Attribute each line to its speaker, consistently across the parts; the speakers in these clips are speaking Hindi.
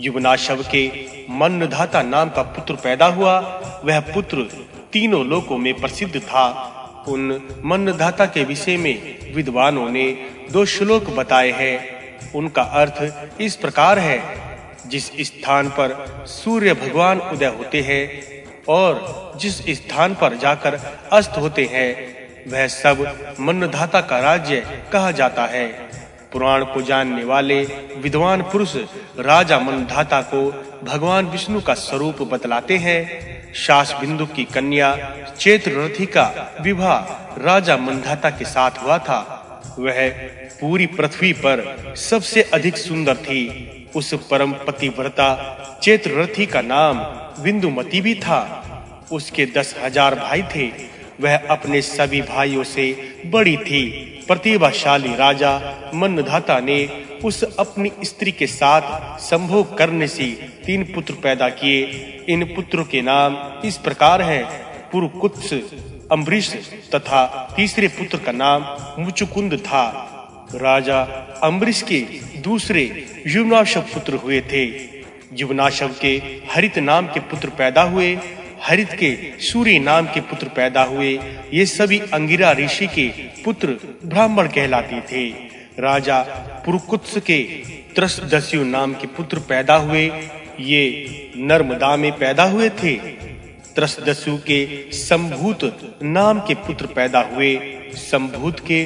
Speaker 1: युवनाशव के मन्नधाता नाम का पुत्र पैदा हुआ। वह पुत्र तीनों लोकों में प्रसिद्ध था। उन मन्नधाता के विषय में विद्वानों ने दो श्लोक बताए हैं। उनका अर्थ इस प्रकार है, जिस स्थान पर सूर्य भगवान उदय होते हैं और जिस स्थान पर जाकर अस्त होते हैं, वह सब मन्नधाता का राज्य कहा जाता है। पुराण को जानने वाले विद्वान पुरुष राजा मनधाता को भगवान विष्णु का स्वरूप बतलाते हैं। शास बिंदु की कन्या चेत्ररथी का विवाह राजा मनधाता के साथ हुआ था। वह पूरी पृथ्वी पर सबसे अधिक सुंदर थी। उस परम पतिव्रता चेत्ररथी का नाम बिंदुमती भी था। उसके दस हज़ार भाई थे। वह अपने सभी भाइयों से बड़ी थी। प्रतिभाशाली राजा मनधाता ने उस अपनी स्त्री के साथ संभोग करने से तीन पुत्र पैदा किए। इन पुत्रों के नाम इस प्रकार हैं, पुरुकुत्स, अम्बरीश तथा तीसरे पुत्र का नाम मुचुकुंद था। राजा अम्बरीश के दूसरे युवनाशव पुत्र हुए थे। युवनाशव के हरित नाम के पुत्र पैदा हुए। हरित के सूर्य नाम के पुत्र पैदा हुए। ये सभी अंगिरा ऋषि के पुत्र ब्राह्मण कहलाते थे। राजा पुरुकुत्स के त्रसदस्यु नाम के पुत्र पैदा हुए। ये नर्मदा में पैदा हुए थे। त्रसदस्यु के संभूत नाम के पुत्र पैदा हुए। संभूत के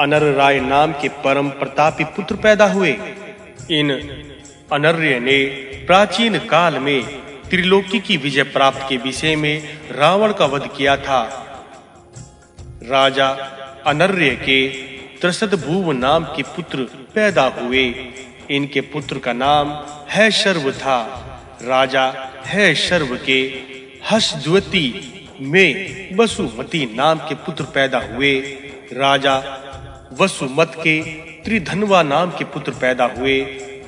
Speaker 1: अनर राय नाम के परम प्रतापी पुत्र पैदा हुए। इन अनर्य ने प्राचीन काल में त्रिलोकी की विजय प्राप्त के विषय में रावण का वध किया था। राजा अनर्य के त्रसद भूव नाम के पुत्र पैदा हुए। इनके पुत्र का नाम है शर्व था। राजा है शर्व के हसद्वती में वसुमती नाम के पुत्र पैदा हुए। राजा वसुमत के त्रिधनवा नाम के पुत्र पैदा हुए।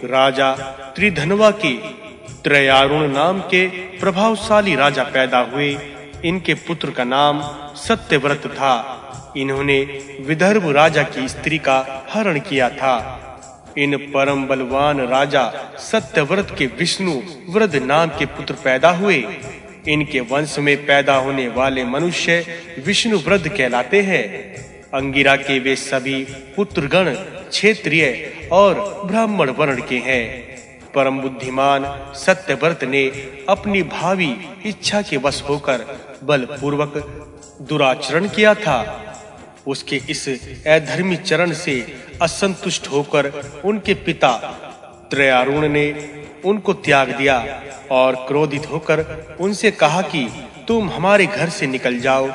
Speaker 1: राजा त्रिधनवा के त्रयारुण नाम के प्रभावशाली राजा पैदा हुए। इनके पुत्र का नाम सत्यव्रत था। इन्होंने विदर्भ राजा की स्त्री का हरण किया था। इन परम बलवान राजा सत्यव्रत के विष्णु वृद्ध नाम के पुत्र पैदा हुए। इनके वंश में पैदा होने वाले मनुष्य विष्णु वृद्ध कहलाते हैं। अंगिरा के वे सभी पुत्रगण क्षेत्रीय और ब्राह्मण वर्ण के हैं। परम बुद्धिमान सत्यव्रत ने अपनी भावी इच्छा के वश होकर बलपूर्वक दुराचरण किया था। उसके इस अधर्मी चरण से असंतुष्ट होकर उनके पिता त्रयारुण ने उनको त्याग दिया और क्रोधित होकर उनसे कहा कि, तुम हमारे घर से निकल जाओ।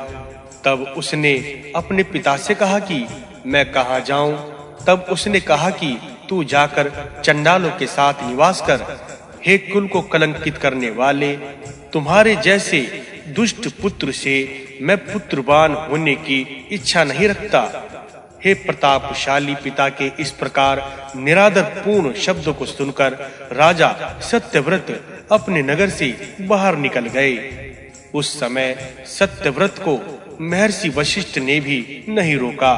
Speaker 1: तब उसने अपने पिता से कहा कि, मैं कहाँ जाऊँ? तब उसने कहा कि तू जाकर चंडालों के साथ निवास कर, हे कुल को कलंकित करने वाले, तुम्हारे जैसे दुष्ट पुत्र से मैं पुत्रवान होने की इच्छा नहीं रखता। हे प्रतापशाली पिता के इस प्रकार निरादर पूर्ण शब्दों को सुनकर राजा सत्यव्रत अपने नगर से बाहर निकल गए। उस समय सत्यव्रत को महर्षि वशिष्ठ ने भी नहीं रोका।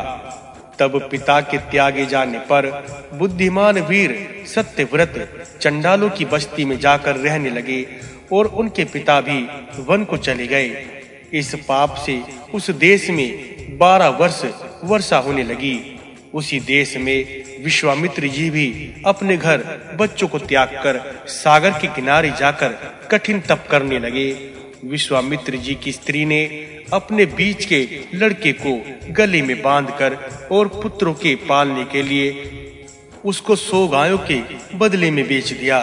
Speaker 1: तब पिता के त्यागे जाने पर बुद्धिमान वीर सत्यव्रत चंडालों की बस्ती में जाकर रहने लगे और उनके पिता भी वन को चले गए। इस पाप से उस देश में बारह वर्ष वर्षा होने लगी। उसी देश में विश्वामित्र जी भी अपने घर बच्चों को त्याग कर सागर के किनारे जाकर कठिन तप करने लगे। विश्वामित्र जी की स्त्री ने अपने बीच के लड़के को गले में बांधकर और पुत्रों के पालने के लिए उसको सौ गायों के बदले में बेच दिया।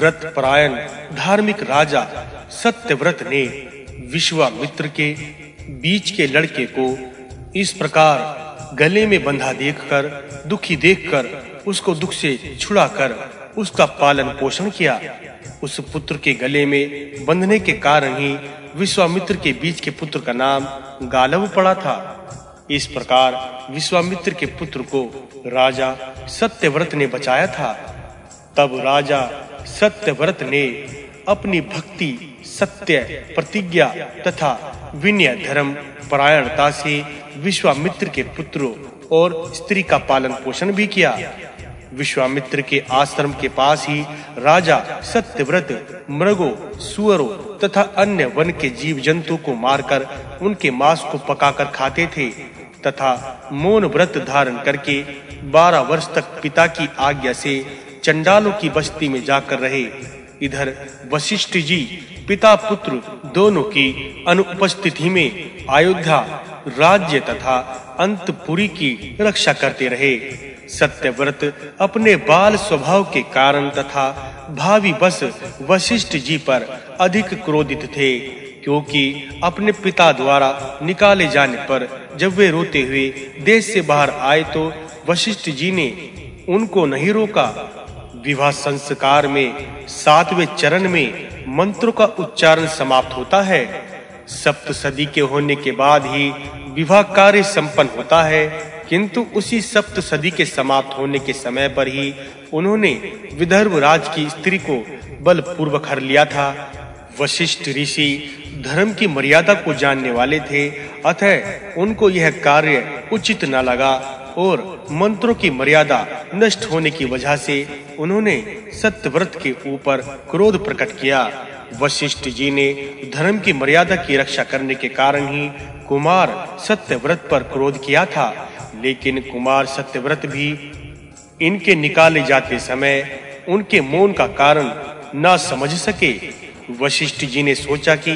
Speaker 1: व्रत परायण धार्मिक राजा सत्यव्रत ने विश्वामित्र के बीच के लड़के को इस प्रकार गले में बंधा देखकर, दुखी देखकर उसको दुख से छुड़ाकर उसका पालन पोषण किया। उस पुत्र के गले में बंधने के कारण ही विश्वामित्र के बीच के पुत्र का नाम गालव पड़ा था। इस प्रकार विश्वामित्र के पुत्र को राजा सत्यव्रत ने बचाया था। तब राजा सत्यव्रत ने अपनी भक्ति, सत्य प्रतिज्ञा तथा विनय धर्म परायणता से विश्वामित्र के पुत्रों और स्त्री का पालन पोषण भी किया। विश्वामित्र के आश्रम के पास ही राजा सत्यव्रत, मृगों, सुअरों तथा अन्य वन के जीव जंतु को मारकर उनके मांस को पकाकर खाते थे तथा मौन व्रत धारण करके 12 वर्ष तक पिता की आज्ञा से चंडालों की बस्ती में जाकर रहे। इधर वशिष्ठ जी, पिता पुत्र दोनों की अनुपस्थिति में अयोध्या राज्य तथा अंतपुरी की रक्षा करते रहे। सत्यव्रत अपने बाल स्वभाव के कारण तथा भावी बस वशिष्ठ जी पर अधिक क्रोधित थे, क्योंकि अपने पिता द्वारा निकाले जाने पर जब वे रोते हुए देश से बाहर आए तो वशिष्ठ जी ने उनको नहीं रोका। विवाह संस्कार में सातवें चरण में मंत्रों का उच्चारण समाप्त होता है। सप्त सदी के होने के बाद ही विवाह कार्य संपन्न होता है, किंतु उसी सप्त सदी के समाप्त होने के समय पर ही उन्होंने विदर्भ राज की स्त्री को बलपूर्वक हर लिया था। वशिष्ठ ऋषि धर्म की मर्यादा को जानने वाले थे, अतः उनको यह कार्य उचित न लगा और मंत्रों की मर्यादा नष्ट होने की वजह से उन्होंने सत्यव्रत के ऊपर क्रोध प्रकट किया। वशिष्ठ जी ने धर्म की मर्यादा की रक्षा करने के कारण ही कुमार सत्यव्रत पर क्रोध किया था। लेकिन कुमार सत्यव्रत भी इनके निकाले जाते समय उनके मौन का कारण न समझ सके। वशिष्ठ जी ने सोचा कि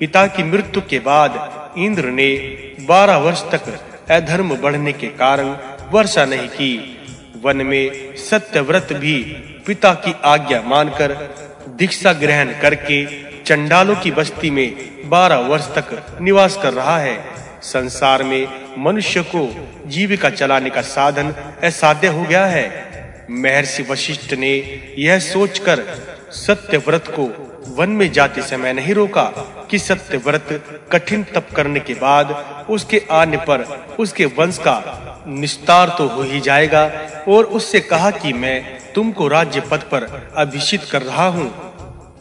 Speaker 1: पिता की मृत्यु के बाद इंद्र ने 12 वर्ष तक अधर्म बढ़ने के कारण वर्षा नहीं की। वन में सत्यव्रत भी पिता की आज्ञा मानकर दीक्षा ग्रहण करके चंडालों की बस्ती में बारह वर्ष तक निवास कर रहा है। संसार में मनुष्य को जीविका चलाने का साधन असाध्य हो गया है। महर्षि वशिष्ठ ने यह सोचकर सत्यव्रत को वन में जाते समय नहीं रोका कि सत्यव्रत कठिन तप करने के बाद उसके आने पर उसके वंश का निस्तार तो हो ही जाएगा और उससे कहा कि मैं तुमको राज्य पद पर अभिषिक्त कर रहा हूँ।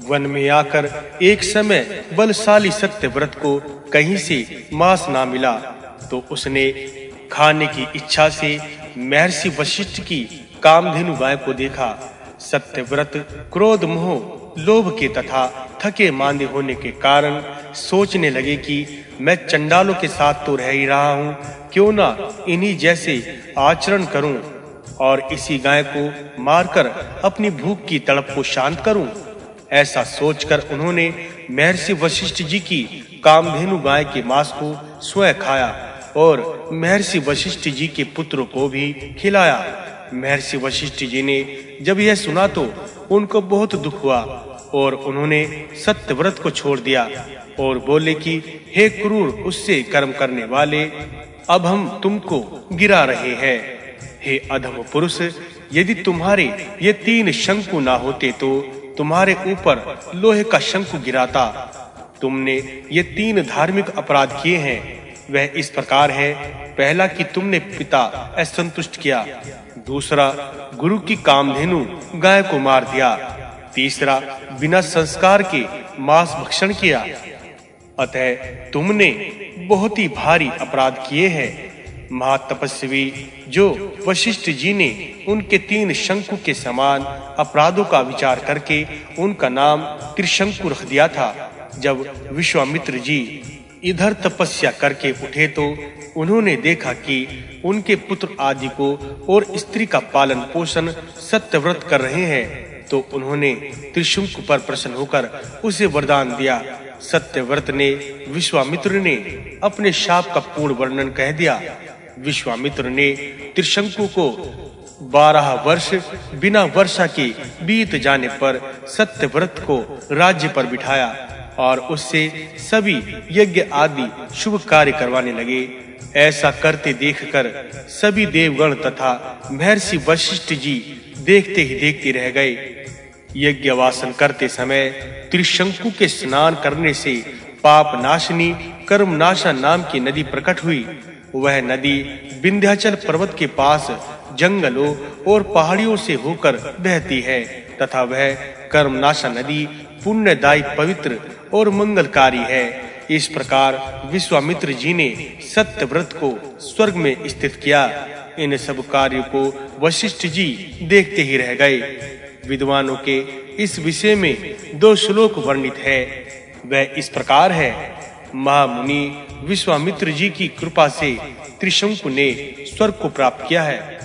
Speaker 1: वन में आकर एक समय बलशाली सत्यव्रत को कहीं से मांस ना मिला तो उसने खाने की इच्छा से महर्षि वशिष्ठ की कामधेनु गाय को देखा। सत्यव्रत क्रोध मोह, लोभ के तथा थके मांदे होने के कारण सोचने लगे कि मैं चंडालों के साथ तो रह ही रहा हूँ, क्यों ना इन्हीं जैसे आचरण करूँ और इसी गाय को मारकर अपनी भूख की तड़प को शांत करूँ? ऐसा सोचकर उन्होंने महर्षि वशिष्ठ जी की कामधेनु गाय के मांस को स्वयं खाया और महर्षि वशिष्ठ जी के पुत्र को भी खिलाया। महर्षि वशिष्ठ जी ने जब यह सुना तो उनको बहुत दुख हुआ और उन्होंने सत्यव्रत को छोड़ दिया और बोले कि, हे क्रूर, उससे कर्म करने वाले, अब हम तुमको गिरा रहे हैं। हे अधम पुरुष, यदि तुम्हारे ये तीन शंकु ना होते तो तुम्हारे ऊपर लोहे का शंकु गिराता। तुमने ये तीन धार्मिक अपराध किए हैं। वह इस प्रकार है, पहला कि तुमने पिता असंतुष्ट किया, दूसरा गुरु की कामधेनु गाय को मार दिया, तीसरा बिना संस्कार के मांस भक्षण किया। अतः तुमने बहुत ही भारी अपराध किए हैं, महातपस्वी, जो वशिष्ठ जी ने उनके तीन शंकु के समान अपराधों का विचार करके उनका नाम त्रिशंकु रख दिया था, जब विश्वामित्र जी इधर तपस्या करके उठे तो उन्होंने देखा कि उनके पुत्र आदि को और स्त्री का पालन पोषण सत्यव्रत कर रहे हैं तो उन्होंने त्रिशंकु पर प्रसन्न होकर उसे वरदान दिया। सत्यव्रत ने विश्वामित्र ने अपने शाप का पूर्ण वर्णन कह दिया। विश्वामित्र ने त्रिशंकु को बारह वर्ष बिना वर्षा के बीत जाने पर सत्यव्रत को राज्य पर बिठाया। और उससे सभी यज्ञ आदि शुभ कार्य करवाने लगे। ऐसा करते देखकर सभी देवगण तथा महर्षि वशिष्ठ जी देखते ही देखते रह गए। यज्ञ वासन करते समय त्रिशंकु के स्नान करने से पाप नाशनी कर्म नाशा नाम की नदी प्रकट हुई। वह नदी विंध्याचल पर्वत के पास जंगलों और पहाड़ियों से होकर बहती है तथा वह कर्मनाशा नदी पुण्यदायी पवित्र और मंगलकारी है। इस प्रकार विश्वामित्र जी ने सत्यव्रत को स्वर्ग में स्थित किया। इन सब कार्यों को वशिष्ठ जी देखते ही रह गए। विद्वानों के इस विषय में दो श्लोक वर्णित है। वह इस प्रकार है, महामुनि, विश्वामित्र जी की कृपा से त्रिशंकु ने स्वर्ग को प्राप्त किया है।